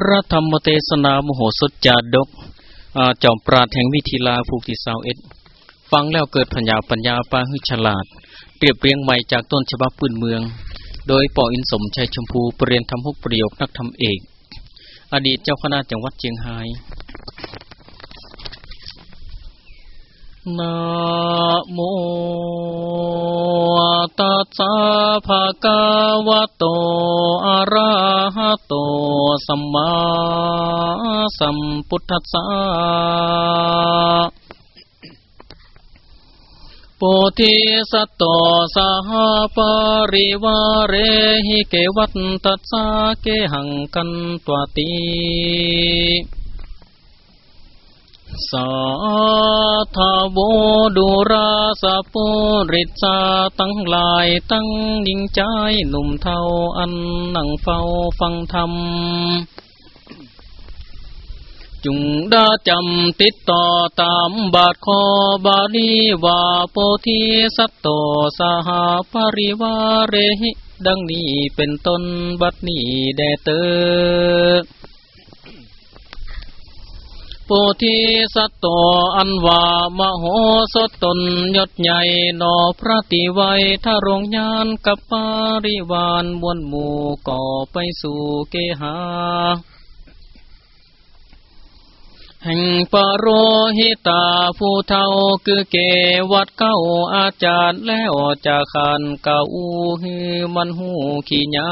พระธรรมเทศนามโหสถจาดกจอมปราดแห่งวิธีลาภูกิสาวเอ็ดฟังแล้วเกิดพัญญาปัญญาปาหึฉลาดเปรียบเรียงใหม่จากต้นฉบับปืนเมือง โดยปออินสมชัยชมพูปรริญญาธรรมหกประโยคนักทำเอก อดีตเจ้าคณะจังหวัดเชียงราย นะโมตัสสะภะคะวะโต อะระหะโต สัมมาสัมพุทธัสสะโพธิสัตโตสหปริวาเรหิเกวัตตัสสะเกหังกันตวติ สาธาโวดุราสะปุริจาตั้งลายตั้งยิ่งใจหนุ่มเทาอันนั่งเฝ้าฟังธรรมจุงดาจำติดต่อตามบาทคอบาลีว่าโพธิสัตโตสหปริวาเรหิ ดังนี้เป็นต้นบัดนี้แดเตอ โพธิสัตโตอันว่ามโหสถตนยศใหญ่นอพระติไวทารงยานกับปาริวานมวลหมู่ก่อไปสู่เกหาแห่งปโรหิตาผู้เท่าคือเกวัดเก้าอาจารย์แล้วจะขันเก่าฮือมันหูขี้า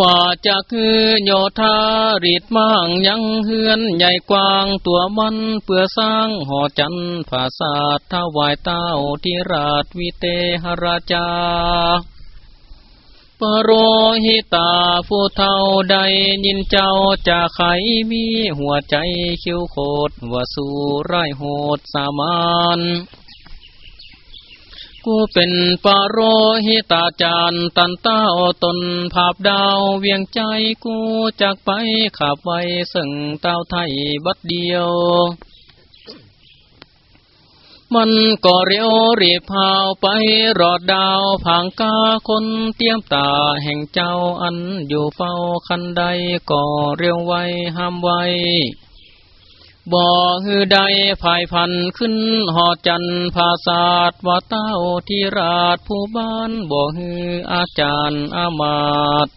ว่าจะคือโยธาริดมั่งยังเฮือนใหญ่กว้างตัวมันเพื่อสร้างหอจันภาษาทวายเต้าที่ราชวิเตหราชาปโรหิตาผู้เท่าใดยินเจ้าจะไขมีหัวใจคิ้วโคดว่าสู่ไรโหดสามาน กูเป็นปาโรหิตาจารย์ตันเต้าตนภาพดาวเวียงใจกูจากไปขับไว้ซึ่งเต้าไทยบัดเดียว มันก็เรียวรีบพาวไปรอดดาวผางกาคนเตรียมตาแห่งเจ้าอันอยู่เฝ้าคันใดก็เรียวไว้ห้ามไว้ บ่ฮือใดภายพันขึ้นหอจันภาษาดว่าเต้าที่ราชผู้บ้านบ่ฮืออาจารย์อามาต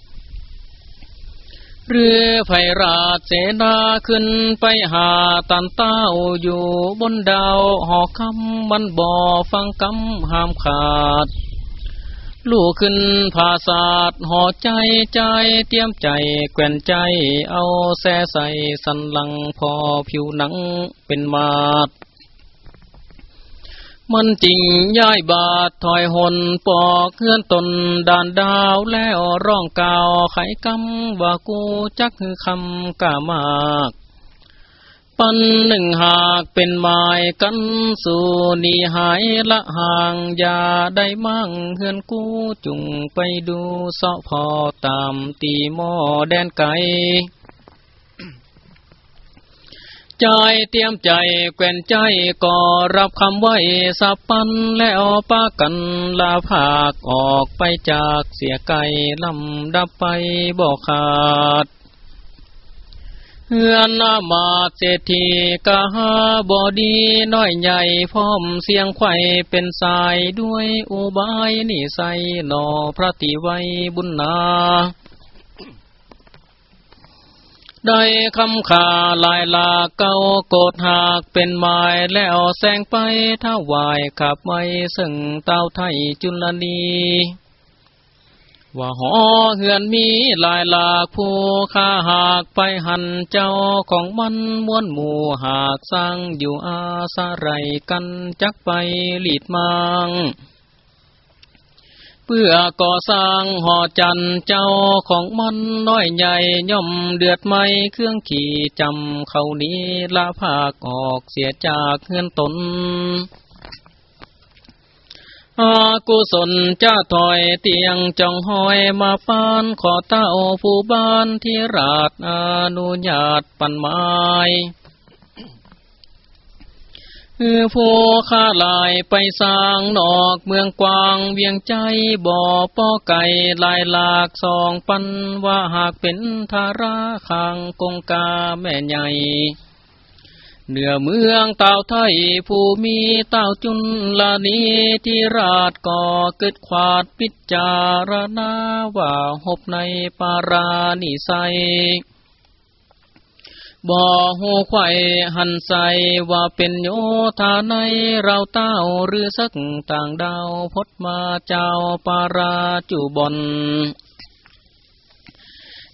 เรือไฟราชเสนาขึ้นไปหาตันเต้าอยู่บนดาวหอคำมันบ่อฟังคำห้ามขาด ลูกขึ้นภาษาดห่อใจใจเตรียมใจแกว่นใจเอาแส่ใส่สันหลังพอผิวหนังเป็นมาดมันจริงย้ายบาดถอยหนปอกเคลื่อนตนด่านดาวแล้วร้องกาวไขกำว่ากูจักคือคำกามาก ปันหนึ่งหากเป็นหมายกันสู่นีหายละห่างอย่าได้มั่งเฮือนกู้จุงไปดูเสาะพอตามตีหม้อแดนไกใจเตรียมใจแกว่นใจก่อรับคำไว้สับปันแล้วปากันลาภาคออกไปจากเสียไก่ลำดับไปบอกขาด เฮือนนามาเศรษฐีกะหาบอดีน้อยใหญ่พร้อมเสียงไข่เป็นสายด้วยอุบายนิสัยนอพระติไวบุญนาได้คำขาลายลาเก้าโกดหากเป็นไม้แล้วแสงไปถ้าวายขับไว้ซึ่งเต้าไทยจุลนี ว่าหอเหือนมีลายหลากผู้ข้าหากไปหันเจ้าของมันม้วนหมู่หากสร้างอยู่อาสาไรกันจักไปหลีดมังเพื่อก่อสร้างหอจันเจ้าของมันน้อยใหญ่ย่อมเดือดไม่เครื่องขี่จำเขานี้ละภาคออกเสียจากเฮือนตน อากุศลจ้าถอยเตียงจองหอยมาปานขอเต้าผู้บ้านที่ราชอนุญาตปันไม้คือผู้ข้าลายไปสร้างนอกเมืองกวางเวียงใจบ่อป้อไก่ลายหลากสองปันว่าหากเป็นทาราคางกงกาแม่ใหญ่ เหนือเมืองเต่าไทยผู้มีเต่าจุนลานีที่ราชก่อเกิดขวาดพิจารณาว่าหบในปารานิไซบ่หูไข่หันใสว่าเป็นโยธาในเราเต้าหรือสักต่างดาวพดมาเจ้าปาราจุบอน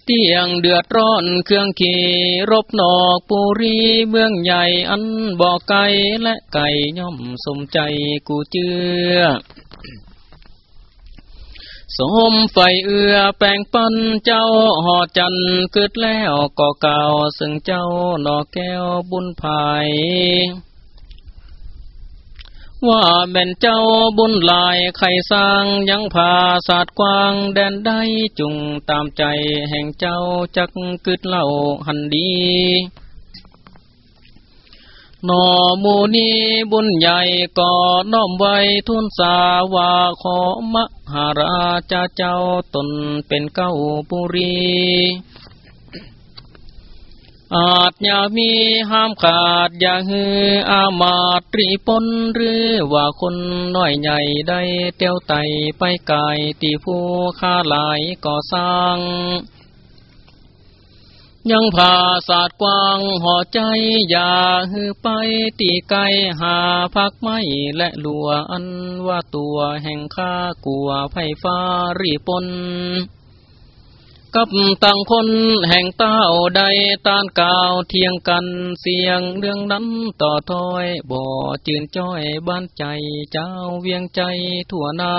เตียงเดือดร้อนเครื่องขี่รบนอกปุรีเมืองใหญ่อันบ่อไก่และไก่ย่อมสมใจกูเจือสมไฟเอือแปลงปันเจ้าหอจันเกิดแล้วก่อเก่าซึ่งเจ้าหนอแก้วบุญภาย ว่าแม่นเจ้าบุญลายไข่สร้างยังพาศาสตร์กว้างแดนได้จุงตามใจแห่งเจ้าจักกึดเล่าหันดีนอมูนีบุญใหญ่ก่อน้อมไว้ทุนสาวาขอมหาราชเจ้าตนเป็นเก้าปุรี อาจยามีห้ามขาดอย่าฮืออามาตรีปนหรือว่าคนน้อยใหญ่ได้เตียวไตไปไกลตีผู้ค้าหลายก่อสร้าง ยังพาศาสตร์กว้างห่อใจอย่าฮือไปตีไกหาพักไม่และลัวอันว่าตัวแห่งข้ากลัวไฟฟ้ารีปน กับต่างคนแห่งเต้าใดต้านกาวเทียงกันเสียงเรื่องนั้นต่อถอยบ่อจืนจ้อยบ้านใจเจ้าเวียงใจทั่วนา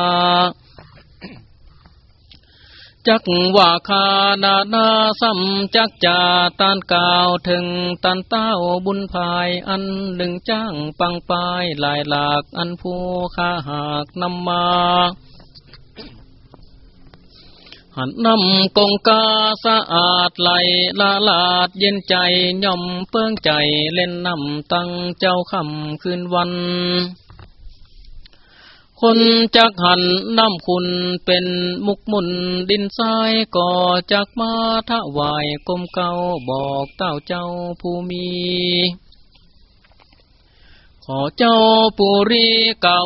จักว่าคานานาซ้ำจักจ่าตานกาวถึงตันเต้าบุญภายอันหนึ่งจ้างปังปายลายหลากอันผู้ข้าหากนำมา หันนำกงกาสะอาดไหลลาลาดเย็นใจย่อมเปื้องใจเล่นนำตั้งเจ้าคำคืนวัน คนจักหันน้ำคุณเป็นมุกมุนดินทรายก่อจากมาทะวายกลมเก่าบอกเต้าเจ้าผู้มี ขอเจ้าปุรีเก่า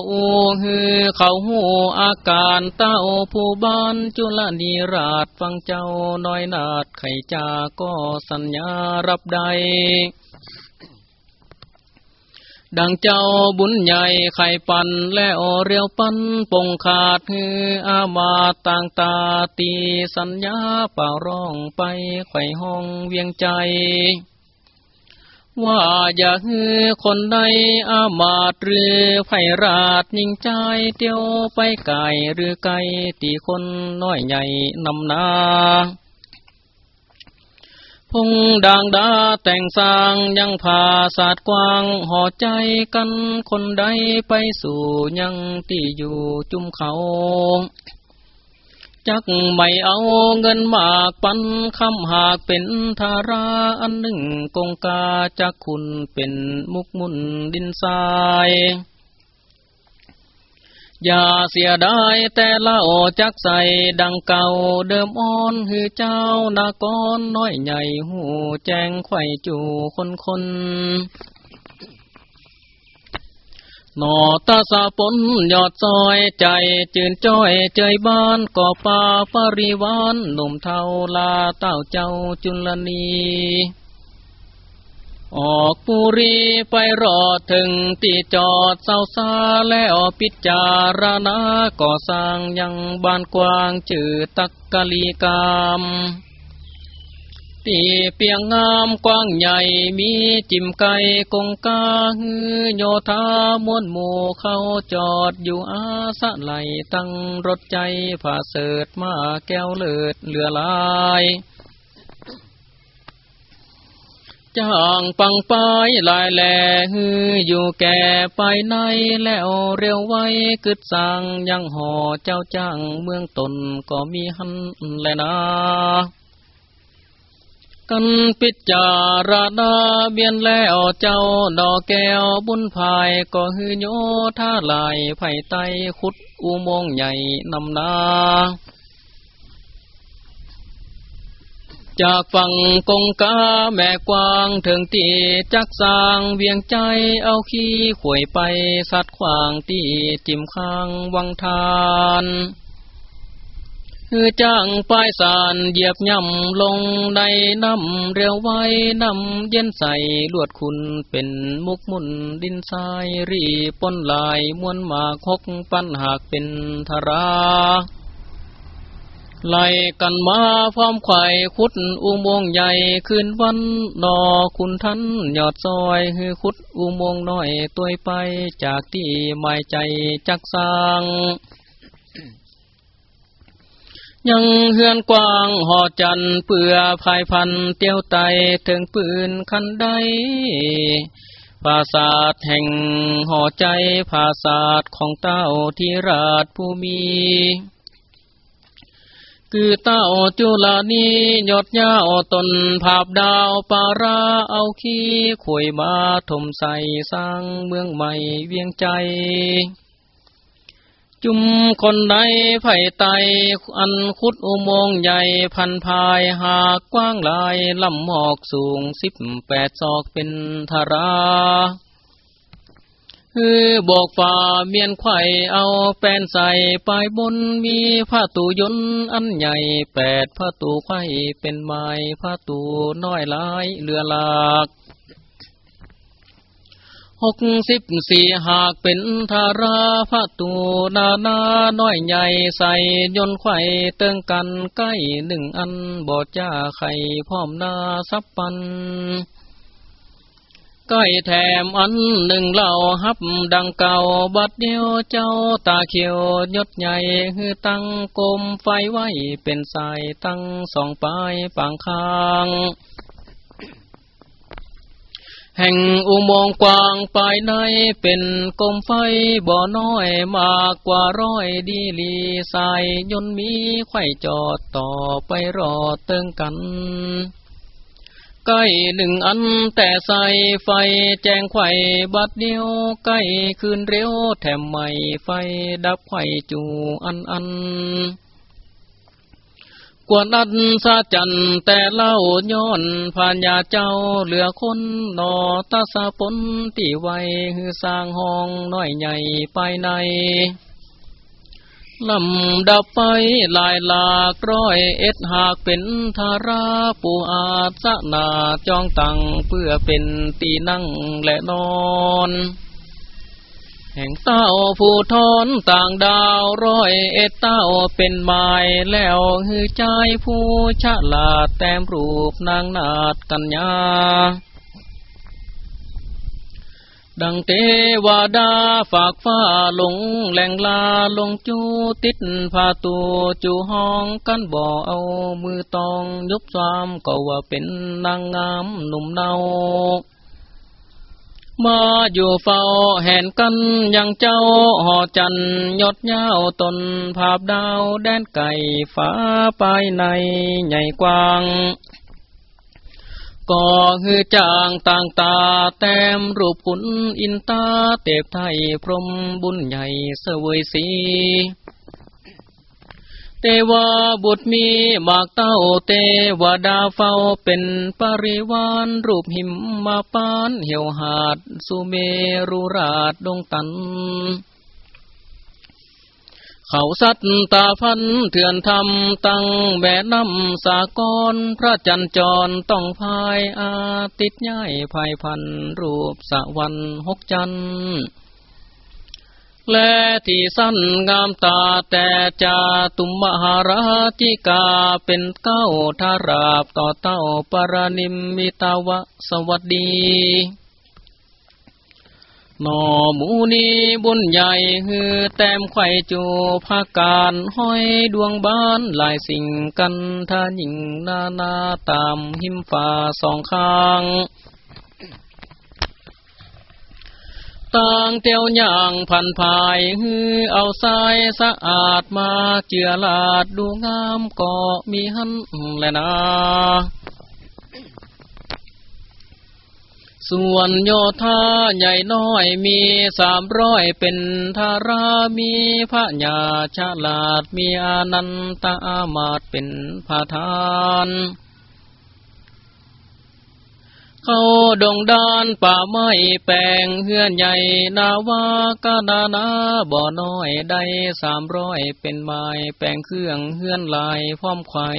ฮือเขาหูอาการเต้าผู้บ้านจุลนีราชฟังเจ้าน้อยนาดไข่จาก็สัญญารับได้ดังเจ้าบุญใหญ่ไข่ปันและอเรียวปันปงขาดฮืออามาต่างตาตีสัญญาเป่าร้องไปไข่ห้องเวียงใจ ว่าอย่าฮือคนใดอามาตหรือไพราดยิงใจเตียวไปไก่หรือไก่ตีคนน้อยใหญ่นำนาพงด่างดาแต่งสร้างยังพาศาสตร์กว้างห่อใจกันคนใดไปสู่ยังที่อยู่จุมเขา จักไม่เอาเงินมากปันคำหากเป็นทาราอันหนึ่งกงกาจักคุณเป็นมุกมุนดินทรายอย่าเสียดายแต่เล่าจักใส่ดังเก่าเดิมอ่อนหือเจ้านากรน้อยใหญ่หูแจ้งไข่จูคนคน นอตาสาปนยอดซอยใจจืนจ้อยใจบ้านก่อป่าปริวานหนุ่มเทาลาเต้าเจ้าจุลนีออกปุรีไปรอถึงตีจอดเศร้าซาแล้วปิจารณาก่อสร้างยังบ้านกว้างจือตักกะลีกาม ตีเปียงงามกว้างใหญ่มีจิมไก่กงกาฮือโยธามวนหมู่เข้าจอดอยู่อาสะไหลตั้งรถใจผ่าเสดมาแก้วเลิดเหลือลายจางปังปายลายแหล่ฮืออยู่แก่ไปในแล้วเร็วไว้กึดสั่งยังห่อเจ้าจ้างเมืองตนก็มีหันแลนะ กันปิจารณาเบียนแล้วเจ้าดอกแก้วบุญภายก็ฮือโยท่าลายไผ่ไตขุดอุโมงใหญ่นำนาจากฝั่งกงกาแม่กวางถึงตีจักสร้างเวียงใจเอาขี้ข่วยไปสัดขวางตีจิมข้างวังทาน คือจ้างป้ายสารเหยียบย่ำลงในน้ำเรียวไว้น้ำเย็นใสลวดคุณเป็นมุกมุนดินทรายรีปนลายมวนหมากคกปั้นหากเป็นธราไล่กันมาพร้อมไข่คุดอุโมงใหญ่คืนวันนอคุณทันยอดซอยคือคุดอุโมงน้อยตัวไปจากที่ไม่ใจจักสร้าง ยังเฮือนกว้างหอจันเปื่อภายพันเตียวไตถึงปืนคันใดภาษาทแห่งหอใจภาษาทของเต้าที่ราชภูมิคือเต้าจุลานียอดยาตนภาพดาวปาราเอาขี้ขวยมาถมใส่สร้างเมืองใหม่เวียงใจ จุมคนใดไผ่ไตอันคุดอุโมงใหญ่พันพายหากกว้างลายลำหมอกสูงสิบแปดศอกเป็นธาราคือบอกฝ่าเมียนไข่เอาแป้นใส่ปลายบนมีผ้าตูยนอันใหญ่แปดผ้าตูไข่เป็นไม้ผ้าตูน้อยลายเรือหลาก หกสิบสี่หากเป็นธาราพระตูนานาน้อยใหญ่ใส่ยนไข่เติงกันใกล้หนึ่งอันบอดจ้าไข่พร้อมนาสับปันใกล้แถมอันหนึ่งเหล่าฮับดังเก่าบัดเดียวเจ้าตาเขียวยศใหญ่ฮือตั้งกลมไฟไว้เป็นสายตั้งสองปลายปางคาง แห่งอุโมงค์กว้างปลายในเป็นกลมไฟบ่อน้อยมากกว่าร้อยดีลีสายยนมีไข่จอดต่อไปรอเติงกันใกล้หนึ่งอันแต่ใส่ไฟแจงไข่บัดเดียวใกล้คืนเร็วแถมใหม่ไฟดับไข่จูอันอัน กวนอันสาจันแต่เล่าย้อนผ่านยาเจ้าเหลือคนนอตาสะปนตีไว้ฮือสร้างห้องน้อยใหญ่ไปในลำดับไปลายหลากร้อยเอ็ดหากเป็นธาราปูอาสนาจองตังเพื่อเป็นตีนั่งและนอน แห่งเต้าผู้ทอนต่างดาวร้อยเอ็ดเต้าเป็นไม้แล้วฮือใจผู้ชะลาดแต้มรูปนางนาดกัญญาดังเทวดาฝากฟ้าลงแหลงลาลงจูติดพาตูจูห้องกันบ่อเอามือตองยบความก็ว่าเป็นนางงามหนุ่มเนา มาอยู่เฝ้าแห่นกันยังเจ้าหอจันยดเย้าตนภาพดาวแดนไก่ฟ้าไปในใหญ่กว้างก็คือจางต่างตาแต้มรูปขุนอินตาเตบไทยพรมบุญใหญ่เสวยสี เทวาบุตรมีมากเต้าเทวดาเฝ้าเป็นปริวานรูปหิมมาปานเหี่ยวหาด สุเมรุราชดงตัน เขาสัตตาพันเถื่อนทำตั้งแบน้ำสากร พระจันจรต้องพายอาติดย่ายภายพันรูปสวรรค์หกจันทร์ และที่สั้นงามตาแต่จาตุมมหาราธิกาเป็นเก้าทาราบต่อเต้าปรานิมมิตาวะสวัสดีนอหมูนีบุญใหญ่ฮือแต้มไข่จูภาการห้อยดวงบ้านหลายสิ่งกันท่าหญิงนานาตามหิมฟ้าสองข้าง ต่างเตียวย่างพันภายฮือเอาทรายสะอาดมาเจือลาดดูงามก็มีหันแลนะส่วนโยธาใหญ่น้อยมีสามร้อยเป็นธารามีพระญาชาลาดมีอนันตามาตเป็นพระทาน เขาดงดานป่าไม้แปลงเฮือนใหญ่นาวากานานาบ่อน้อยได้สามร้อยเป็นไม้แปลงเครื่องเฮือนลายพร้อมไข่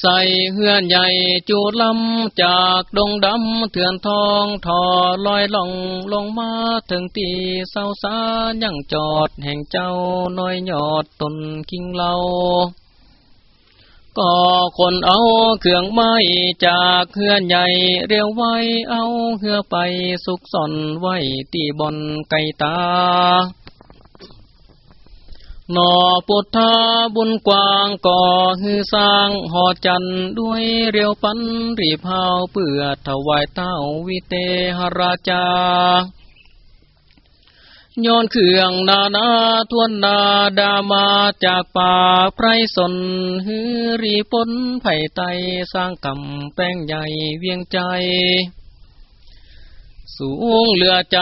ใส่เฮือนใหญ่จูดลำจากดงดำเถื่อนทองทอลอยล่องลงมาถึงตีเศร้าสายังจอดแห่งเจ้าน้อยยอดตนคิงเรา ก็คนเอาเครื่องไม้จากเฮือนใหญ่เรียวไว้เอาเฮือไปสุกซ่อนไว้ตีบอนไก่ตานอปุถาบุญกว้างก่อฮือสร้างหอจันด้วยเรียวปันรีพาวเปื่อถวายเต้าวิเตหราชา ย้อนเครื่องนานาทวนนาดามาจากป่าไพรสนฮือรีปนไผ่ไตสร้างกำแป้งใหญ่เวียงใจ สูงเหลือใจ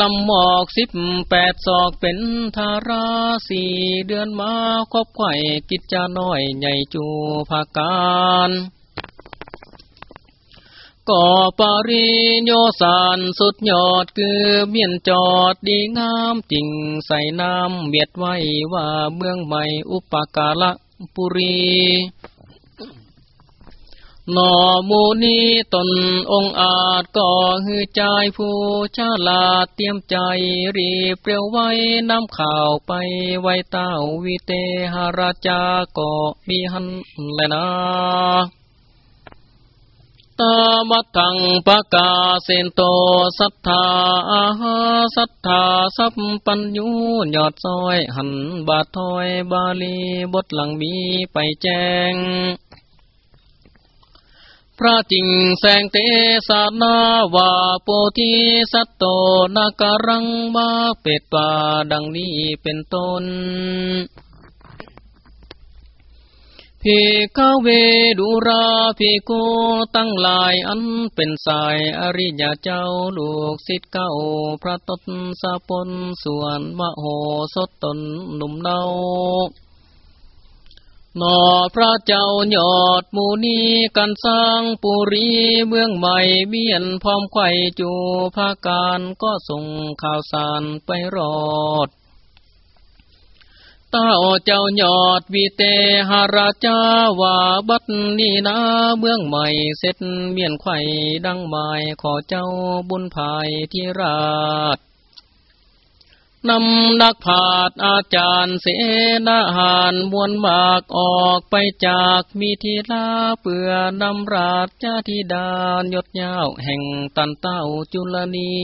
ลำหมอกสิบแปดศอกเป็นทาราสี่เดือนมาครบไข่กิจจาน้อยใหญ่จูภาการ ก่อปริโยสานสุดยอดคือเมียนจอดดีงามจริงใส่น้ำเบียดไว้ว่าเมืองใหม่อุปการะปุรีนอมูนีตนองอาจก่อหือใจผู้ชาลาเตรียมใจรีเปรียวไว้น้ำข่าวไปไว้เต้าวิเตหราจาก็มีหันแลนะามัทังปะกาเซนโตสัทธาอาหาสัทธาสัพปัญญูยอดซอยหันบาทถอยบาลีบทหลังมีไปแจ้งพระจิงแสงเตสานาวาโปธิสัตโตนาการังมาเป็ดป่าดังนี้เป็นต้น พิกเวดุราพิโกตั้งลายอันเป็นสายอริยเจ้าลูกศิษย์เก้าพระตนสะปนส่วนมโหสถตนหนุ่มเนานอพระเจ้ายอดมูนีกันสร้างปุรีเมืองใหม่เบียนพร้อมไข่จูภาการก็ส่งข่าวสารไปรอด ต้าเจ้ายอดวิเตหราชาวาบัดนีนาเมืองใหม่เสร็จเมียนไข่ดังหมายขอเจ้าบุญภายที่ราชนำนักผาดอาจารย์เสนาหารมวลมากออกไปจากมีทีลาเปื่อนำราชจาธิดานยศยาวแห่งตันเต้าจุลนี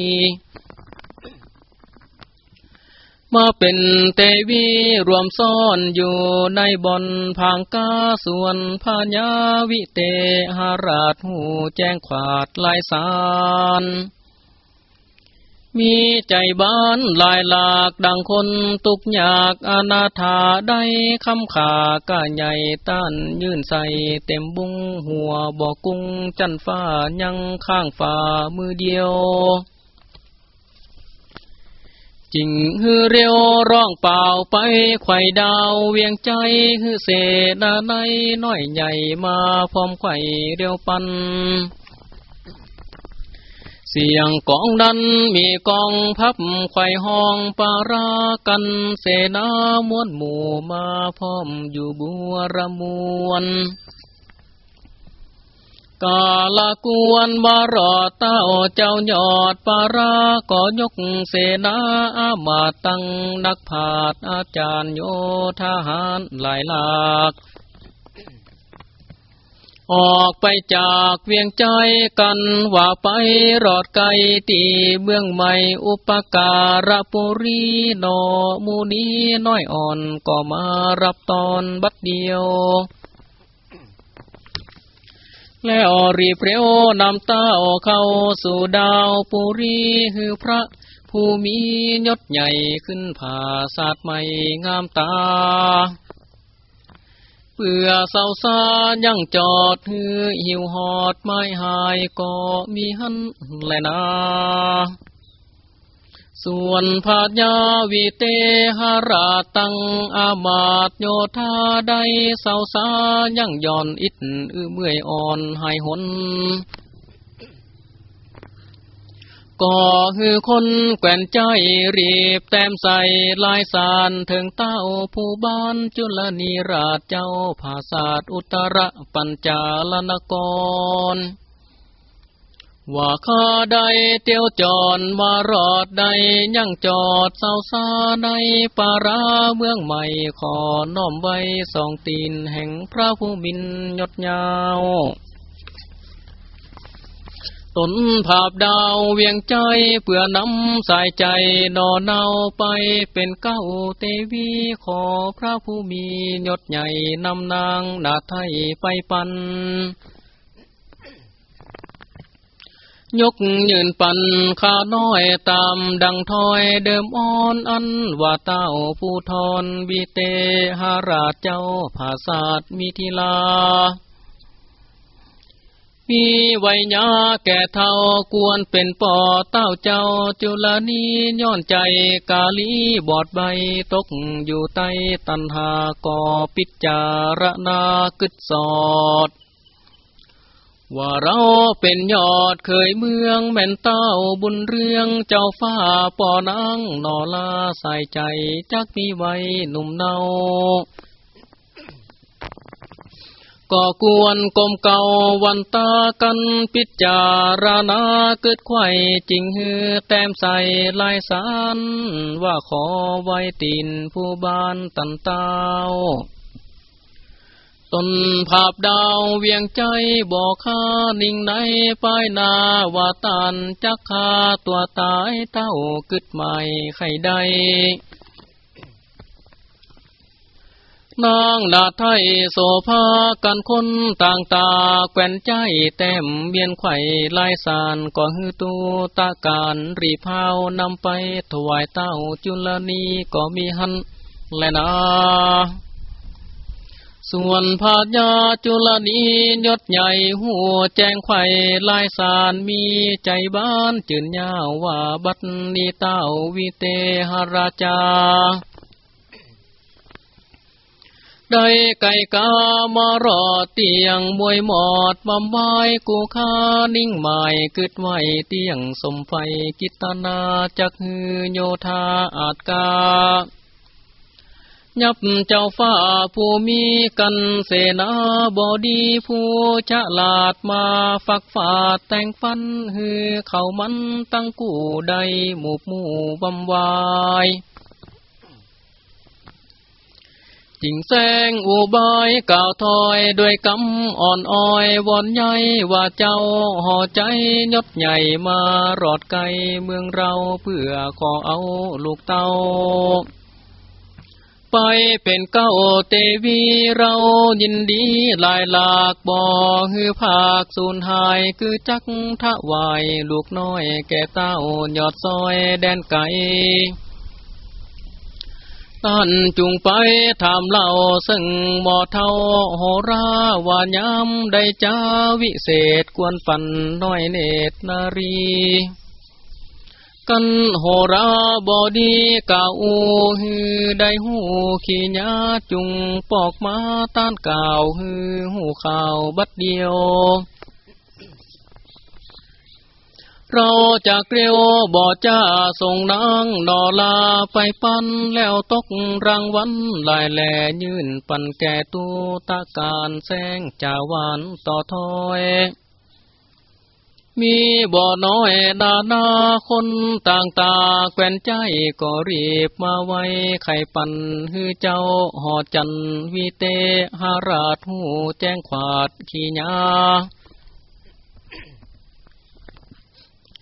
มาเป็นเตวีรวมซ่อนอยู่ในบอนพางกาส่วนพญาวิเตหราชหูแจ้งขวาดลายสารมีใจบ้านลายหลากดังคนตุกอยากอนาถาได้คำขากะใหญ่ต้านยื่นใส่เต็มบุ้งหัวบอกกุ้งจันฟ้ายังข้างฝ่ามือเดียว จิงฮือเรียวร้องเปล่าไปไข่ดาวเวียงใจฮือเสนาในน้อยใหญ่มาพร้อมไข่เรียวปัน เสียงกองดันมีกองพับไข่ห้องปารากันเสนามวนหมู่มาพร้อมอยู่บัวระมวน กาลกวนบารอเต้าเจ้ายอดปาราก็ยกเสนาอามาตั้งนักผาดอาจารย์โยทหารหลายหลากออกไปจากเวียงใจกันว่าไปรอดไกลตีเมืองใหม่อุปการะปุรีนอมูนีน้อยอ่อนก็มารับตอนบัดเดียว แล้วรีเปรียวนำเต้าเข้าสู่ดาวปุรีหือพระผู้มียศใหญ่ขึ้นผ่าศาสตร์ใหม่งามตา เปื่อเศร้าซายังจอดฮือหิวหอดไม่หายก็มีหันแลนา ส่วนพาญาวิเตหราตังอามาตโยธาใดเศร้าสายังย่อนอิดอือเมื่อยอ่อนหายหนก็คือคนแก่นใจรีบแต้มใส่ลายสารถึงเต้าผู้บ้านจุลนีราชเจ้าภาษาอุตรปัญจาลนกร ว่าข้าใดเตียวจอนมารอดใดยังจอดเศร้าซาในปาราเมืองใหม่ขอน้อมไว้สองตีนแห่งพระผู้มินยศยาวตนภาพดาวเวียงใจเพื่อนำสายใจนอนเนาไปเป็นเก้าเตวีขอพระผู้มียศใหญ่นำนางนาไทยไปปัน ยกยืนปันข้าน้อยตามดังถอยเดิมอ่อนอันว่าเต้าผู้ทอนบีเตหาราชเจ้าภาษาดมิทิลา มีไวยาแก่เท่ากวนเป็นปอเต้าเจ้าจุลนีย้อนใจกาลีบอดใบตกอยู่ใต้ตันหาก่อปิจารณากึดสอด ว่าเราเป็นยอดเคยเมืองแม่นเต้าบุญเรื่องเจ้าฟ้าปอนังนอลาใส่ใจจักมีไว้หนุ่มเนาก็กวนกลมเก่าวันตากันพิจารณาเกิดไข่จริงฮือแต้มใส่ลายสารว่าขอไว้ตีนผู้บ้านตันเต้า ตนภาพดาวเวียงใจบอกข้านิ่งในป้ายนาว่าตันจักคาตัวตายเต้ากึดใหม่ไข่ใดนางดาไทยโสภากันคนต่างตาแก่นใจแต้มเบียนไข่ลายสานก่อฮือตูตาการรีพาวนำไปถวายเต้าจุลนีก็มีหันแลนา ส่วนพาญาจุลนียศใหญ่หัวแจงไข่ลายสารมีใจบ้านจืนยาวว่าบัดนีเต้าวิเตหราชาได้ไก่กามารอเตียงมวยหมอดบำไว้กูคานิ่งหมายกึดไว้เตียงสมไฟกิตนาจักฮือโยธาอาจกา ยับเจ้าฟ้าผู้มีกันเสนาบอดีผู้ฉลาดมาฝักฝาดแต่งฟันฮือเขามันตั้งกูใดหมู่หมู่บำวายจิงแสงอุบายกล่าวถอยด้วยกำอ่อนอ้อยวอนใหญ่ว่าเจ้าห่อใจยศใหญ่มารอดไกลเมืองเราเพื่อขอเอาลูกเต้า ไปเป็นเก้าเตวีเรายินดีลายหลากบ่อฮือภาคสูญหายคือจักทะวายลูกน้อยแก่เต้ายอดซอยแดนไก่ตันจุงไปถามเล่าซึ่งหมอเท่าโหราวานย้ำได้จ้าวิเศษกวนปันน้อยเนตรนารี กันโหราบอดีกาอูฮือได้หูขี้ญาจุงปอกมาต้านก่าวฮือหูข่าวบัดเดียว เราจะเกลียวบ่อจ้าส่งนางนอลาไปปันแล้วตกรางวัลลายแหล่ยื่นปันแก่ตูตาการแสงจาวานต่อถอย มีบ่อน้อยนานาคนต่างตาแกวนใจก็รีบมาไว้ไข่ปันฮือเจ้าหอจันวิเตหาราชหูแจ้งขวาดขีญา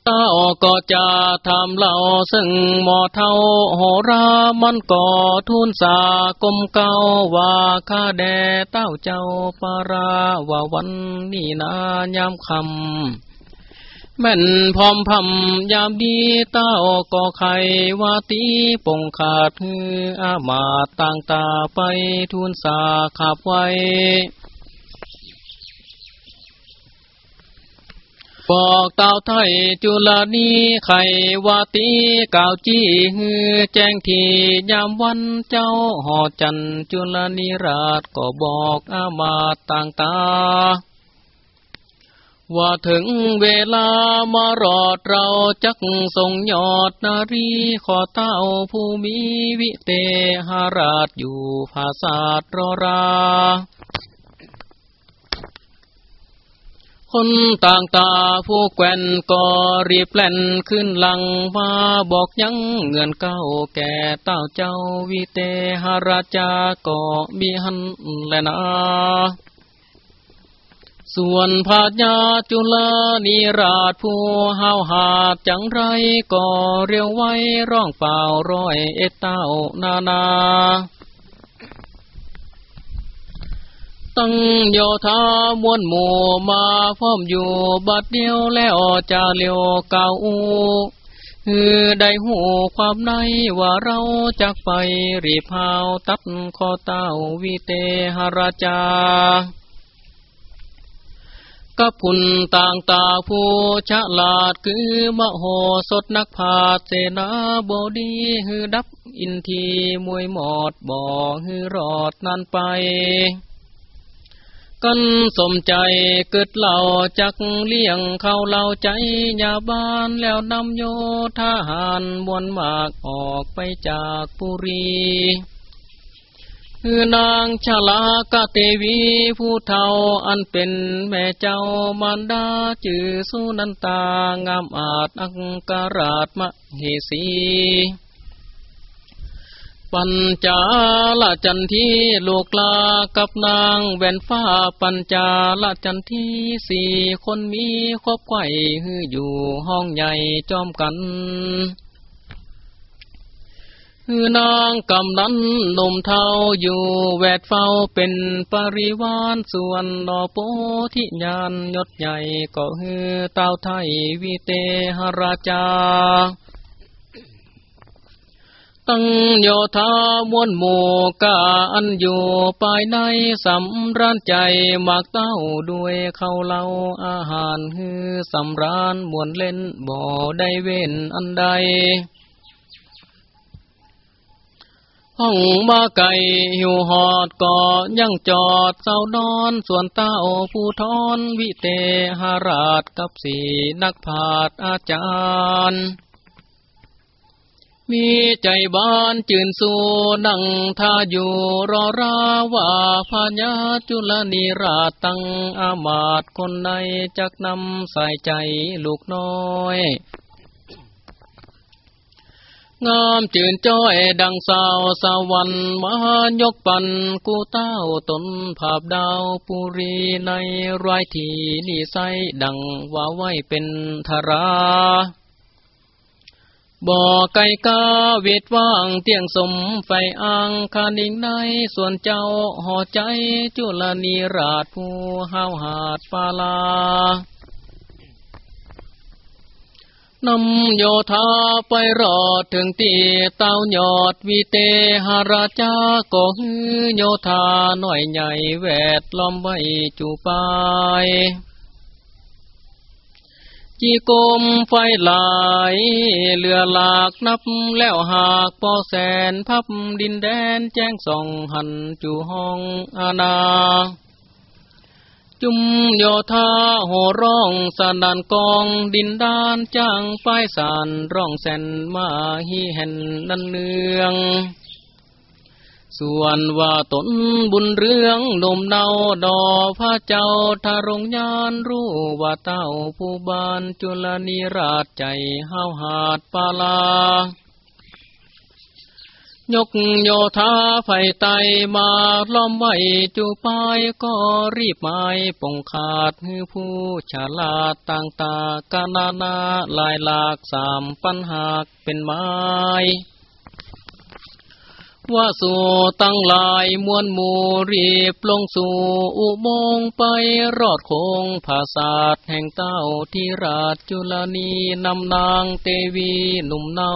ตาออกก็จะทำเล่าซึ่งหมอเท่าโหรามันก่อทุนสากมเก่าว่าข้าแดเต้าเจ้าปาราว่าวันนี้นายามคำ แม่นพร้อมพำยามดีเต้าก็ไขว่าตีปงขาดฮืออามาต่างตาไปทุนสาขับไว้บอกเต่าไทยจุลานีไขวาตีก่าวจี้ฮือแจ้งทียามวันเจ้าหอจันจุลานีราชก็บอกอามาต่างตา ว่าถึงเวลามารอดเราจักส่งยอดนารีขอเต้าผู้มีวิเตหราชอยู่ภาษาตรรา คนต่างตาผู้แกวนก็รีบแล่นขึ้นหลังมาบอกยังเงินเก้าแก่เต้าเจ้าวิเตหราจาก็มีหันแลนา ส่วนพาญาจุลานิราชผู้ห้าวหาดจังไรก็เรียวไว้ร้องเปล่าร้อยเอเต้านานาตั้งโยธามวนหมู่มาพร้อมอยู่บัดเดียวแล้วจะเลียวเก่าคือได้หูความในว่าเราจักไปรีพาวตัดคอเต้าวิเตหราชา กับพุนต่างตาผู้ฉลาดคือมโหสถนักพาเสนาบดีฮือดับอินทีมวยหมอดบ่อฮือรอดนั่นไป กันสมใจเกิดเหล่าจักเลี้ยงเข้าเหล่าใจยาบานแล้วนำโยทหารมวนมากออกไปจากปุรี คือนางชลากะเตวีผู้เฒ่าอันเป็นแม่เจ้ามารดาจือสุนันตางามอาจอังการาชมะเฮสีปัญจาละจันทีลูกลากับนางแว่นฟ้าปัญจาละจันทีสี่คนมีครบไข่ฮืออยู่ห้องใหญ่จอมกัน คือนางกำนันนมเทาอยู่แวดเฝ้าเป็นปริวานส่วนนอโปทิยานยศใหญ่ก็ฮือเต้าไทยวิเตหราชาตั้งโยธามวนหมู่กาอันอยู่ภายในสำรานใจหมากเต้าด้วยเข้าเล่าอาหารฮือสำรานมวนเล่นบ่ได้เว้นอันใด ห้องมาไก่หิวหอดก่อยังจอดเศร้านอนส่วนเต้าผู้ทอนวิเตหราชกับสีนักผาดอาจารย์ มีใจบ้านจื่นสูนั่งท่าอยู่รอราว่าพญาจุลนีราตังอามาตคนในจักนำใส่ใจลูกน้อย งามจื่นจ้อยดังสาวสวรรค์มายกปันกูเต้าตนภาพดาวปุรีในรายทีนี่ไซดังว่าไว้เป็นธราบ่อไก่กาเวทว่างเตียงสมไฟอ่างคานิงในส่วนเจ้าห่อใจจุลนีราชผู้ห้าวหาดปาลา นำโยธาไปรอดถึงตีเต้ายอดวิเตหราจาก็ฮือโยธาหน่อยใหญ่แวดล้อมไว้จูปายจีกลมไฟหลายเลือหลากนับแล้วหากปอแสนพับดินแดนแจ้งส่องหันจูห้องอาณา จุมโยธาโหร้องสันดานกองดินดานจ้างป้ายสานร้องแสนมาฮีแห่นนันเนือง ส่วนว่าตนบุญเรื่องนมเนาดอพระเจ้าทารงยานรู้ว่าเต้าผู้บานจุลนิราชใจห้าวหาดปาลา ยกโยธาไฟไตมาล้อมไว้จูปายก็รีบไม้ปงขาดฮือผู้ฉลาดต่างตากานานาลายหลากสามปัญหาเป็นไม้ว่าสู่ตั้งลายมวลหมูรีบลงสู่อุโมงไปรอดคงภาษาทแห่งเต้าที่ราชจุลนีนำนางเตวีหนุ่มเนา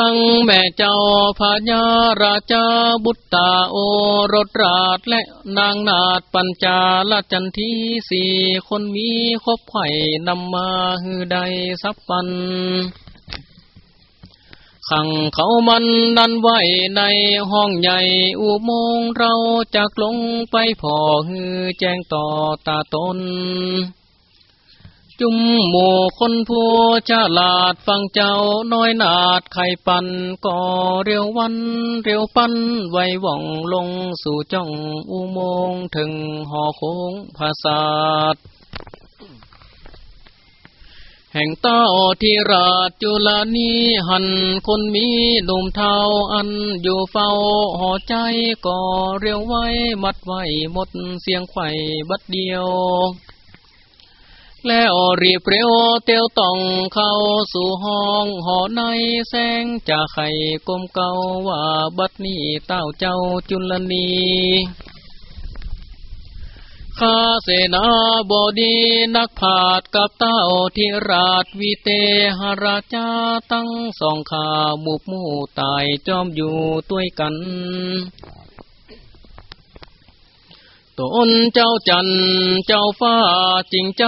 ตั้งแม่เจ้าพญาราชาบุตตาโอรสราชและนางนาดปัญจาลจันทีสี่คนมีคบไข่นำมาฮือใดสับปันขังเขามันนันไว้ในห้องใหญ่อุโมงเราจากลงไปพอฮือแจ้งต่อตาตน จุมหมู่คนผู้ฉลาดฟังเจ้าน้อยนาดไข่ปันก่อเรียววัน เรียวปันไว้ว่องลงสู่จ้องอุโมงถึงหอโค้งภาษาทแห่งเต้าที่ราชจุลานีหันคนมีหนุ่มเทาอันอยู่เฝ้าหอใจก่อเรียวไว้ มัดไว้หมดเสียงไข่บัดเดียว แล้วรีบเร็วเตียวต้องเข้าสู่ห้องหอในแสงจะไข่กลมเก่าว่าบัดนี้เต้าเจ้าจุลนีข้าเสนาบดีนักผาดกับเต้าทิราชวิเตหราชาตั้งสองขาหมุบมู่ตายจอมอยู่ด้วยกัน ตนเจ้าจันเจ้าฟ้าจริงใจ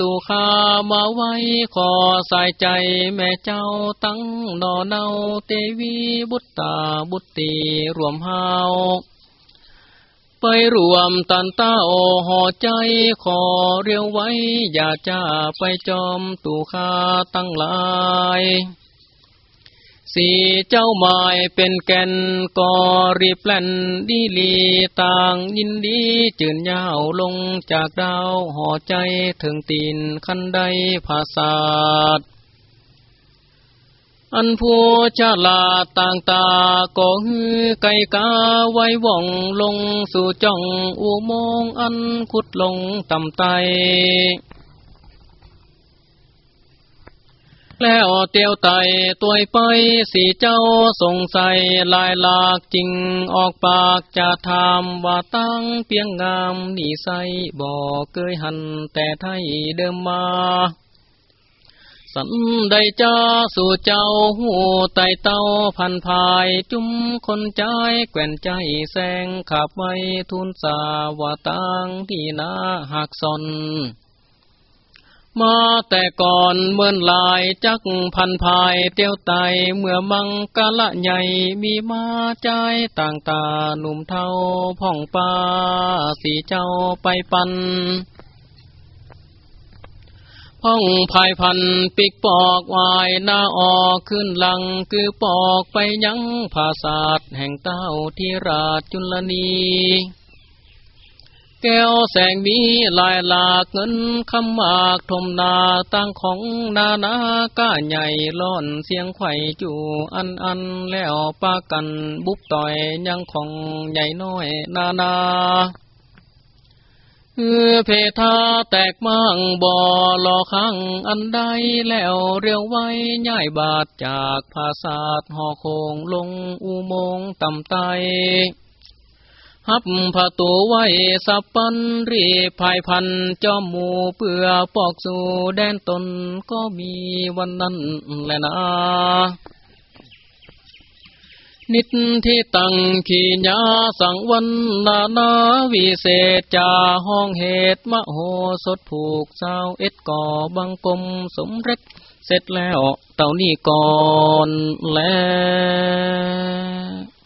ตูขามาไว้ขอใส่ใจแม่เจ้าตั้งนอเนาเตวีบุตตาบุตตีรวมหาวไปรวมตันต้าโอหอใจขอเรียวไว้ อย่าจ้าไปจอมตูคาตั้งหลาย สีเจ้าหมายเป็นแก่นกอรีแปลนดีลีต่างยินดีจืนยาวลงจากดาวห่อใจถึงตีนคันใดภาษาทอันผู้ชาลาต่างตาก็ฮือไก่กาไว้ว่องลงสู่จ้องอุโมงอันขุดลงต่ำไต แล้วเตียวไตตัวไปสีเจ้าสงสัยลายหลากจริงออกปากจะถามว่าตั้งเปียงงามนี่ใสบ่เคยหันแต่ไทยเดิมมาสันใดจ้าสู่เจ้าหูไตเต้าพันภายจุ้มคนใจแก่นใจแสงขับไว้ทุนสาวาตังที่นาหักซอน มาแต่ก่อนเมื่อลายจักพันภายเตียวไตเมื่อมังกะละใหญ่มีมาใจต่างตาหนุ่มเทาพ่องปาสีเจ้าไปปันห้องภายพันปิกปอกวายหน้าออกขึ้นหลังคือปอกไปยังภาษาทแห่งเต้าที่ราชจุลนี แก้วแสงมีลายหลากเงินคำมากทมนาตั้งของนานาก้าใหญ่ล้อนเสียงไข่จูอันอันแล้วปากันบุกต่อยยังของใหญ่น้อยนานาคือเพทาแตกมั่งบ่อหลอขังอันใดแล้วเรียวไว้ย่ายบาดจากภาษาทหอโคงลงอุโมงต่ำไต ฮับผาตูไว้สับปันรีภายพันจอมหมูเปื่อปอกสู่แดนตนก็มีวันนั้นแหละนะนิทิตังขีญาสังวันนานาวิเศษจาห้องเหตุมโหสถผูกเศร้าเอ็ดก่อบังกลมสมเร็จเสร็จแล้วเต่านี่ก่อนแล้ว